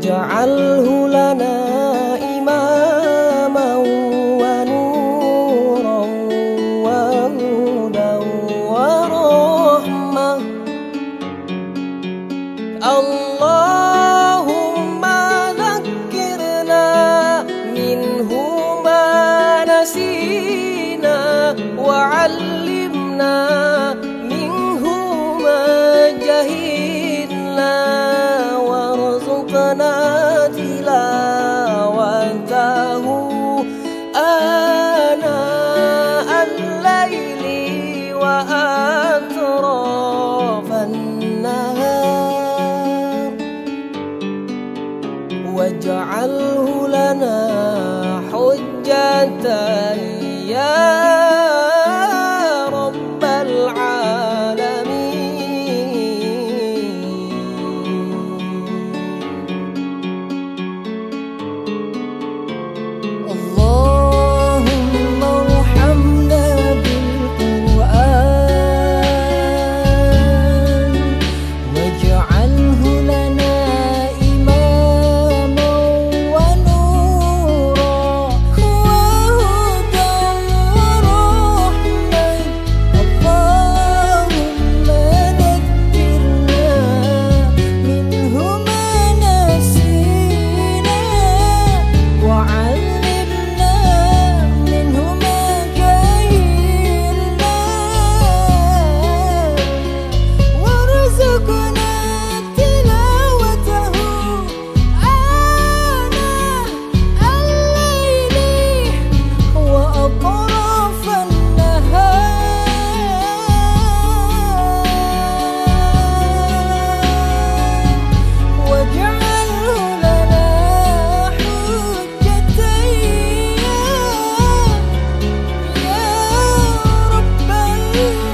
واجعله لنا إماما ونورا وهدى ورحمة. اللهم ذكرنا منه ما نسينا وعلمنا منه ما جهلنا. واجعله لنا حجة you.